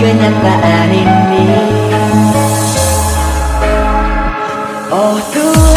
kenyataan ini. Andai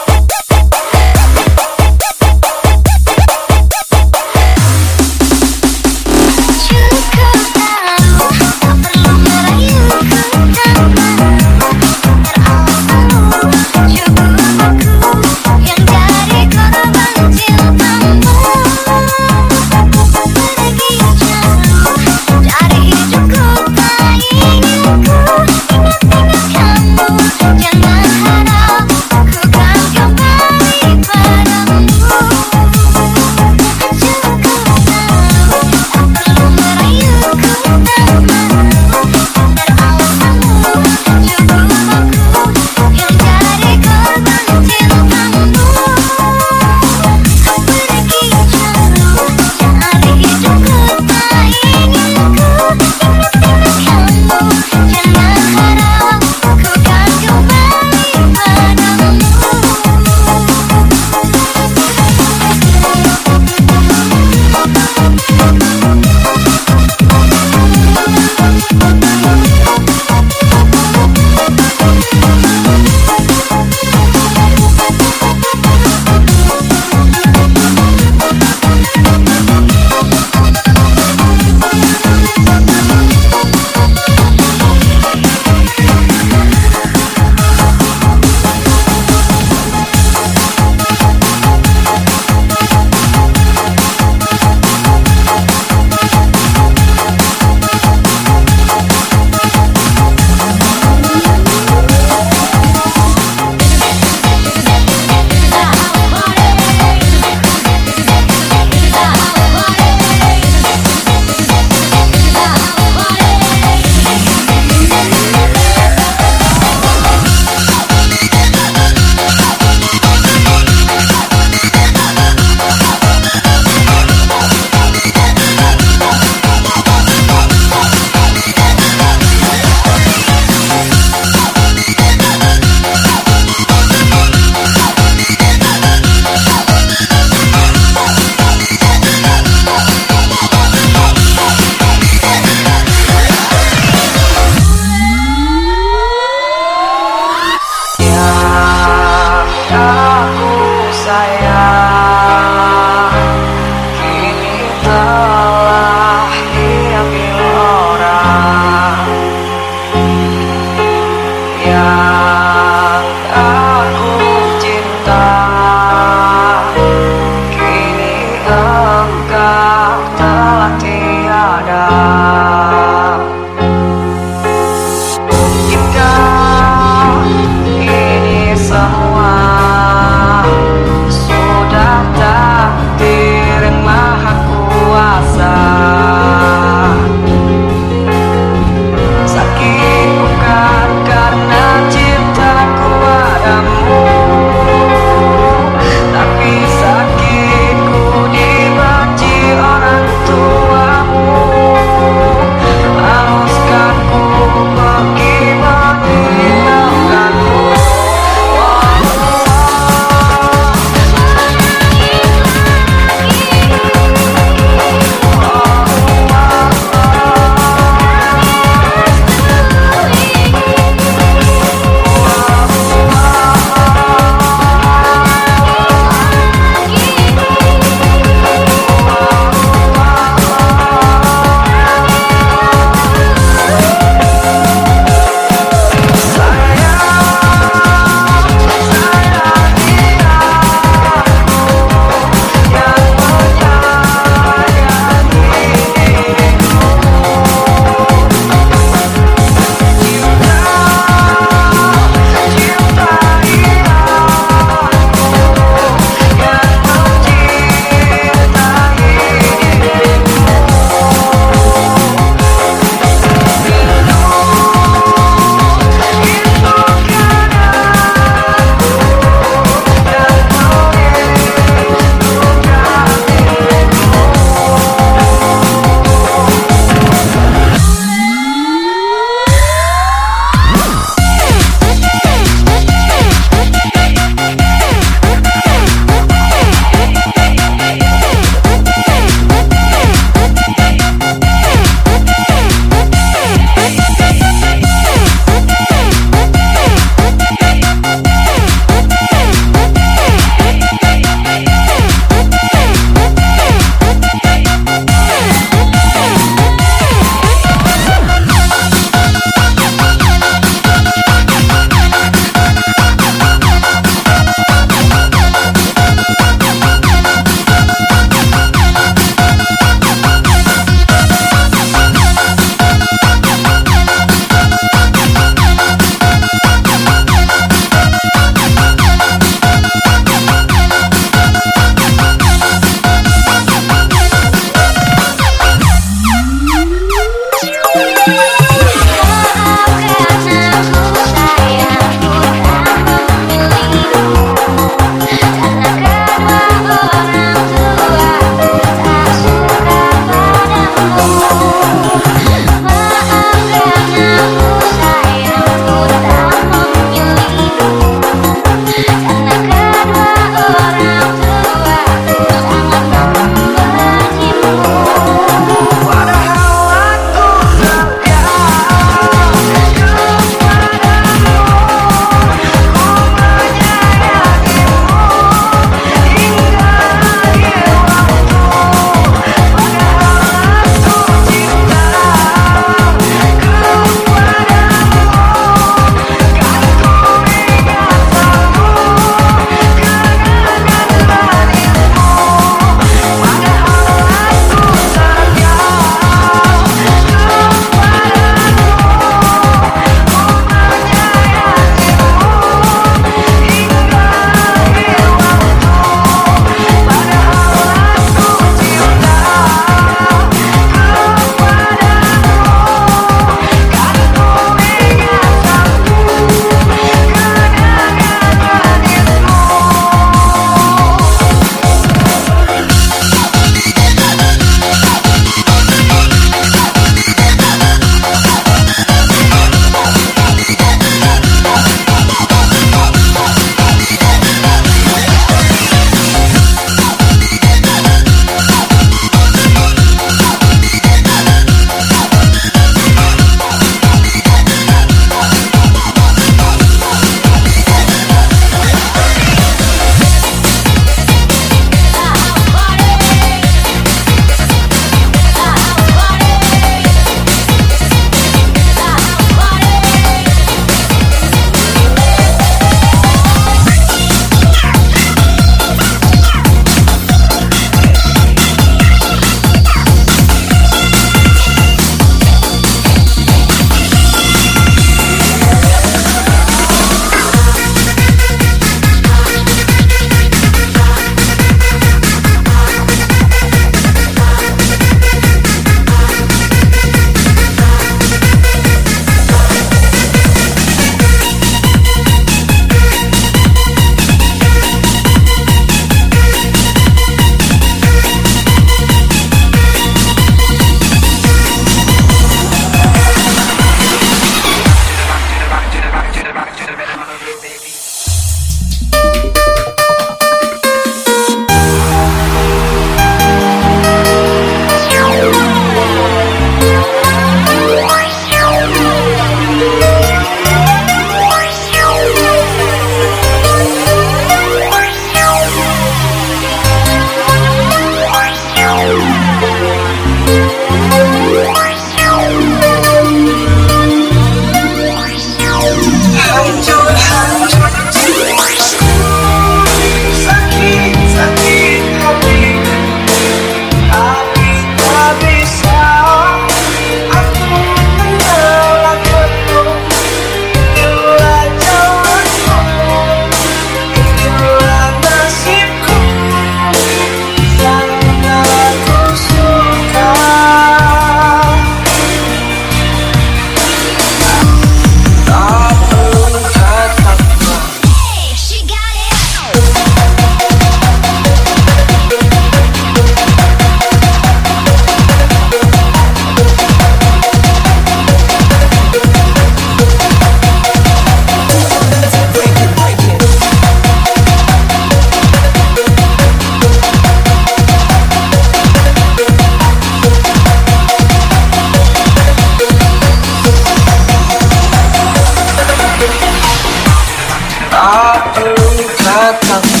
아주 음, 사탕.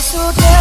so damn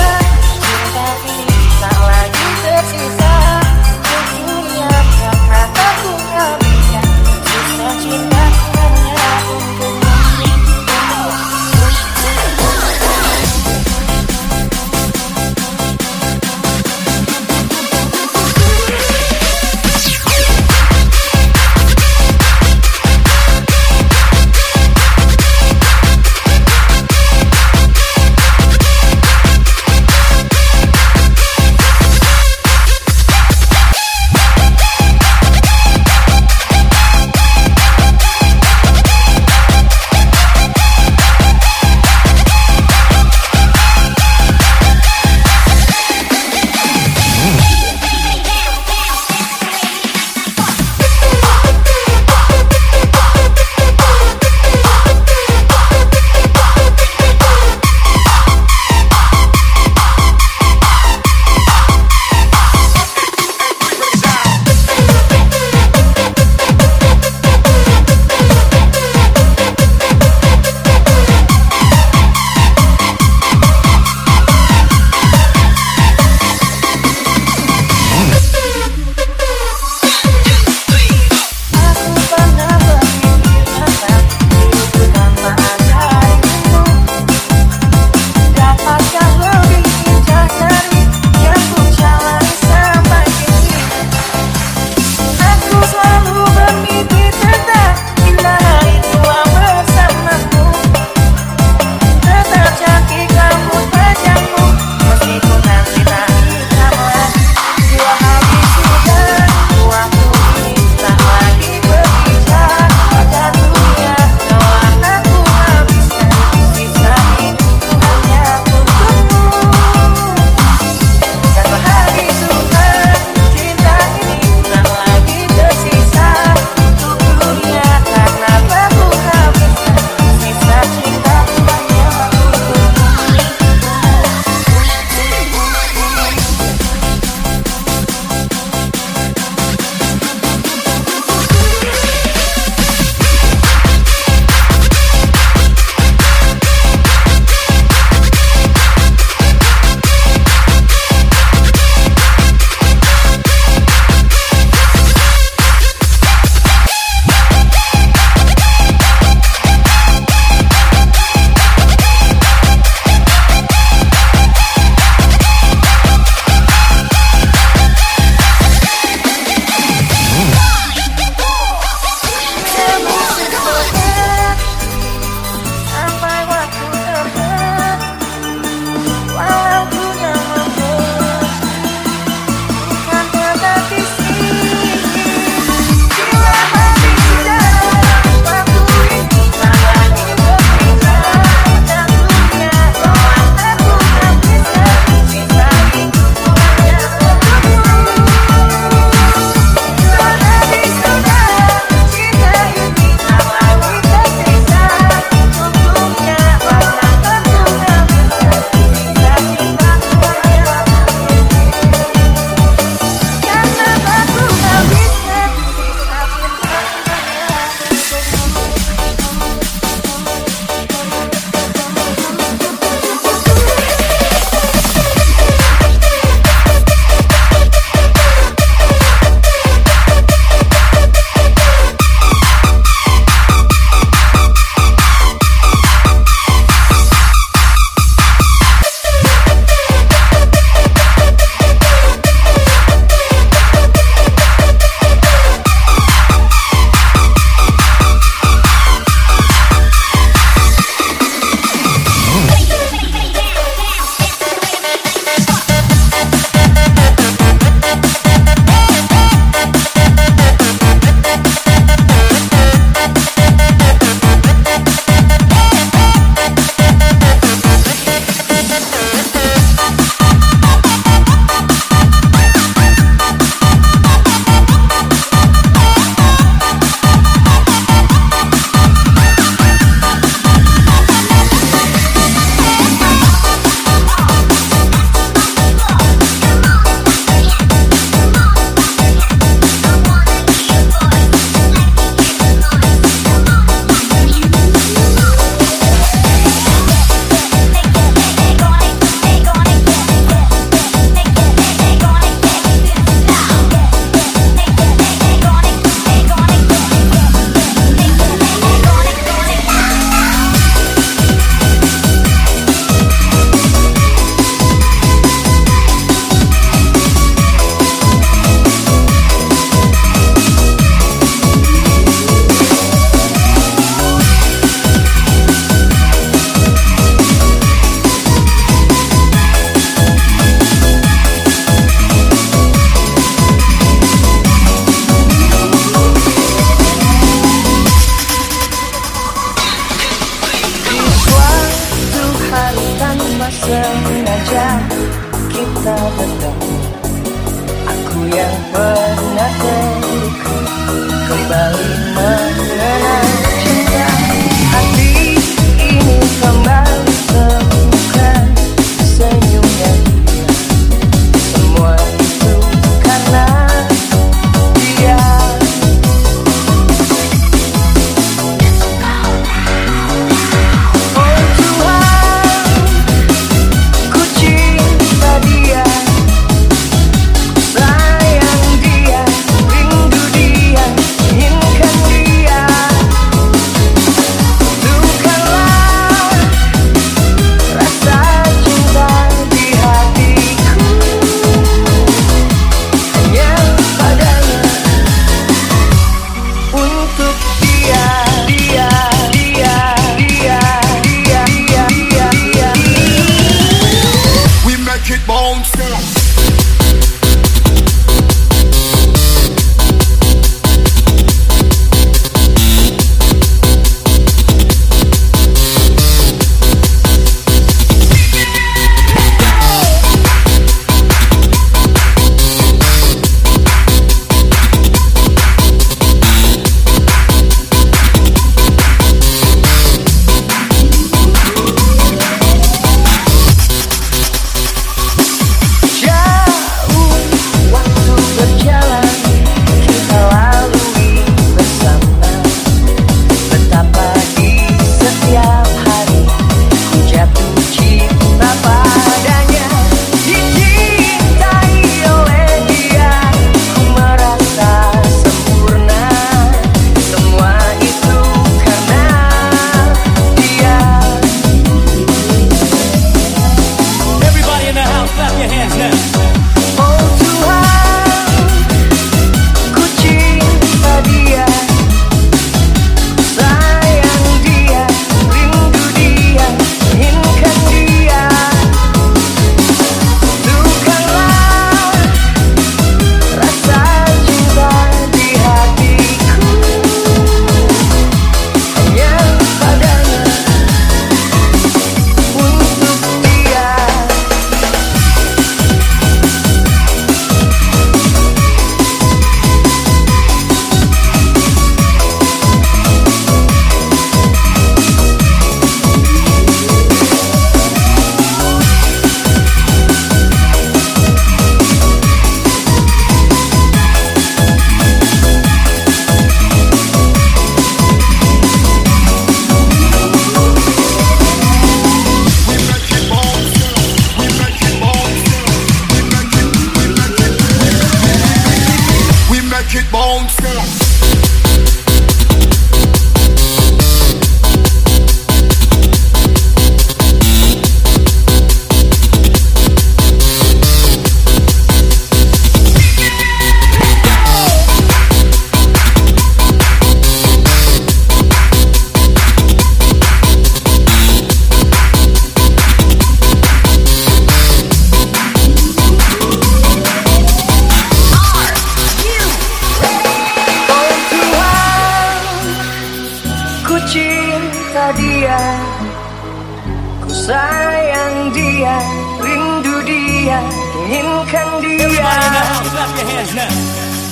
sayang dia, rindu dia, inginkan dia.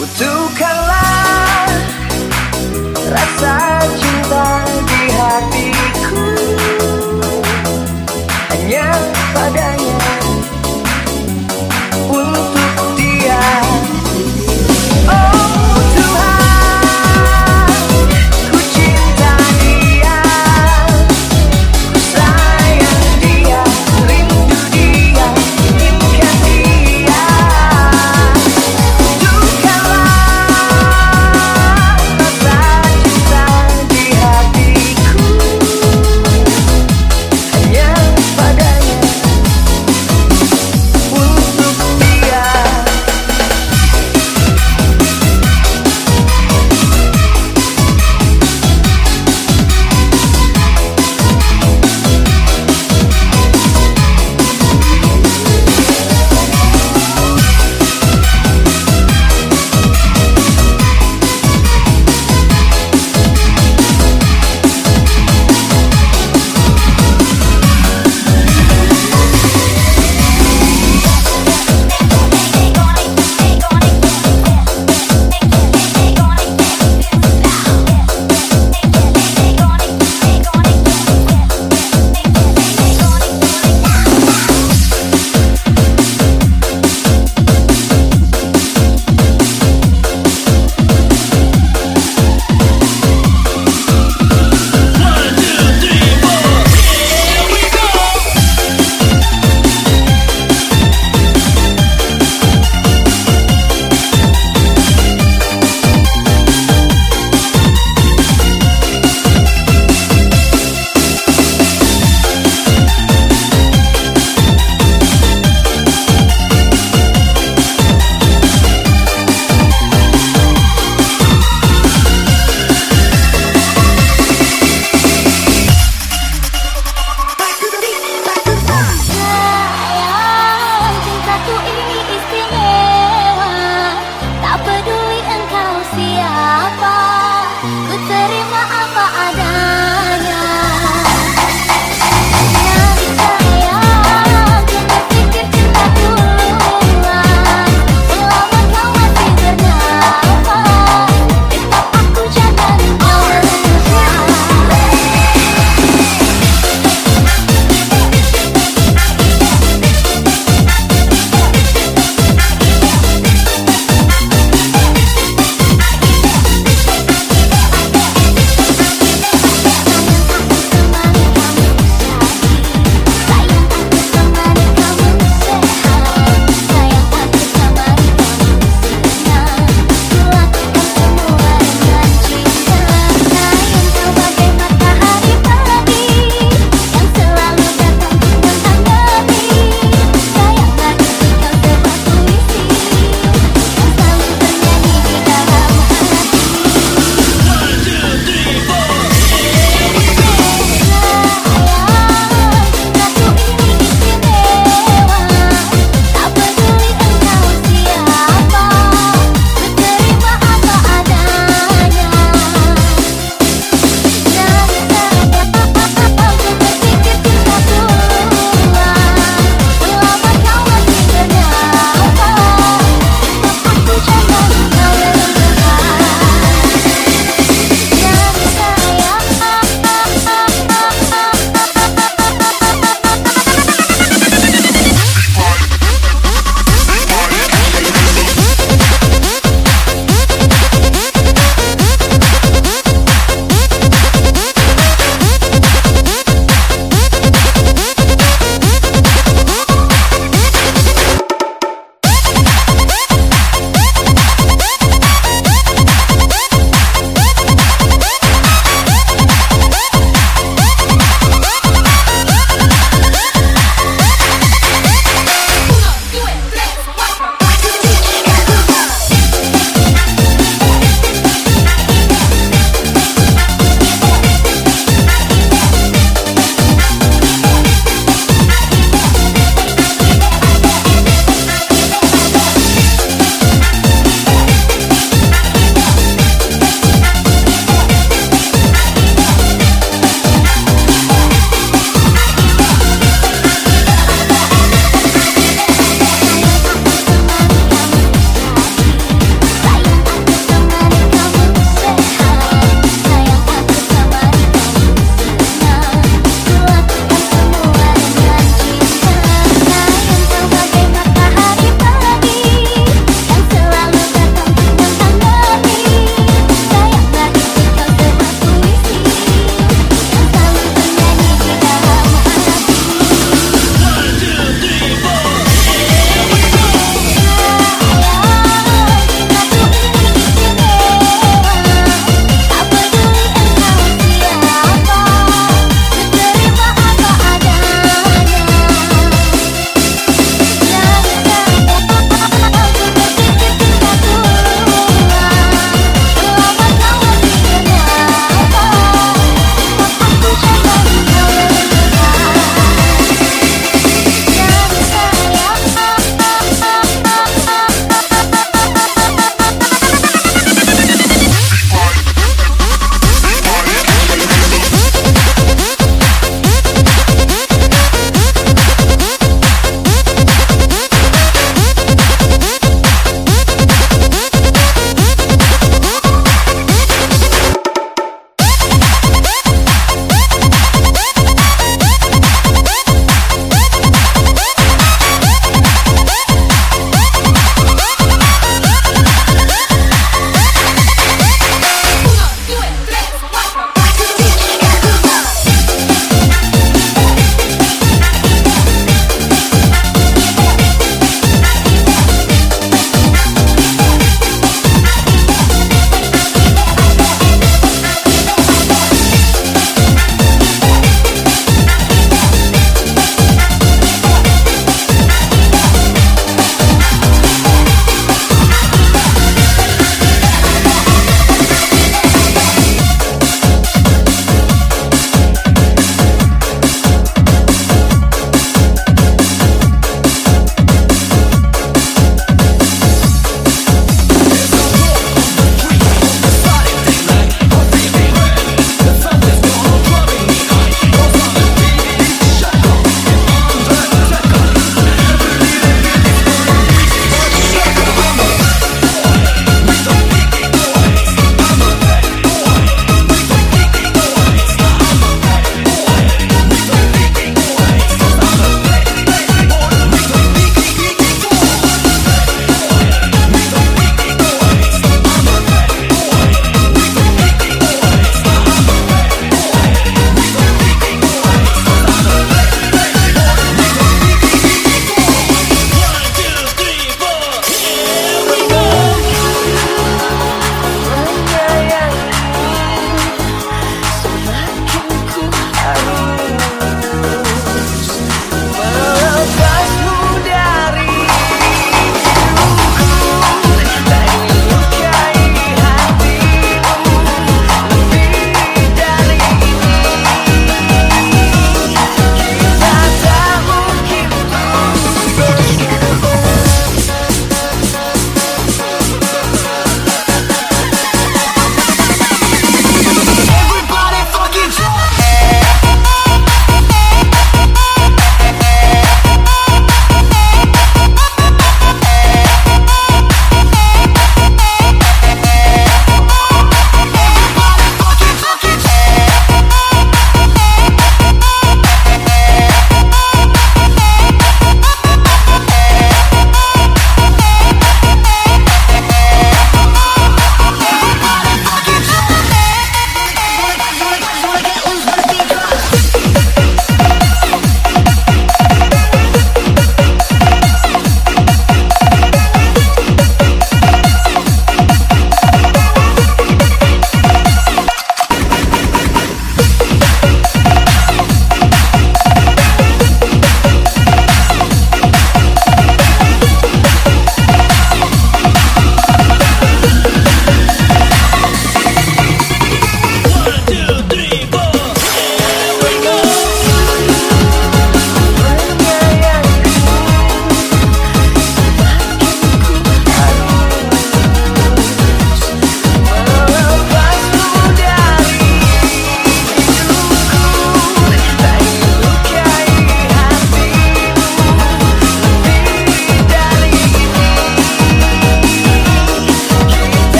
Butuhkanlah rasa cinta